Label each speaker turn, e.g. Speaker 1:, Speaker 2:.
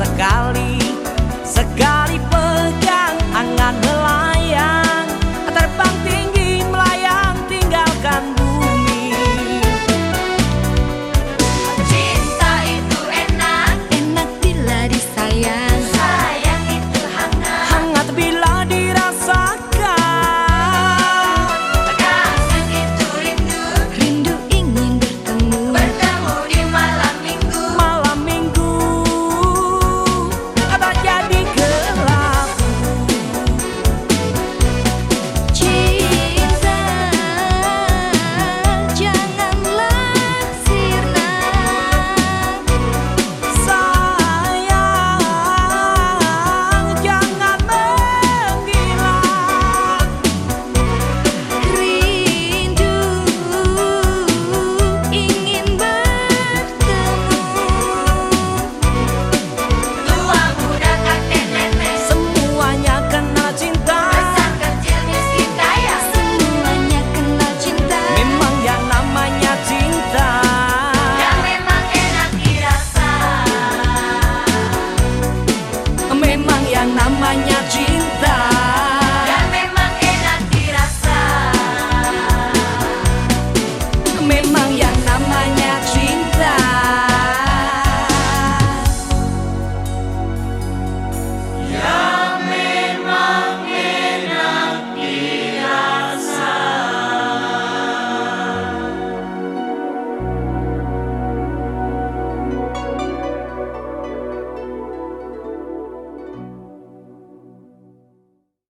Speaker 1: sekali sekali.